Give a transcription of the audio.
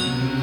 Mm-hmm.